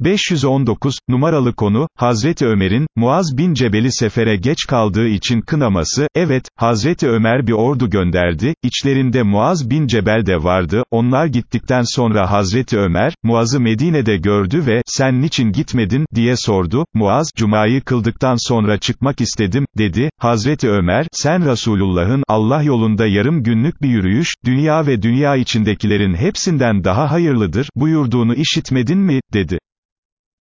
519, numaralı konu, Hazreti Ömer'in, Muaz bin Cebel'i sefere geç kaldığı için kınaması, evet, Hazreti Ömer bir ordu gönderdi, içlerinde Muaz bin Cebel de vardı, onlar gittikten sonra Hazreti Ömer, Muaz'ı Medine'de gördü ve, sen niçin gitmedin, diye sordu, Muaz, Cuma'yı kıldıktan sonra çıkmak istedim, dedi, Hazreti Ömer, sen Resulullah'ın, Allah yolunda yarım günlük bir yürüyüş, dünya ve dünya içindekilerin hepsinden daha hayırlıdır, buyurduğunu işitmedin mi, dedi.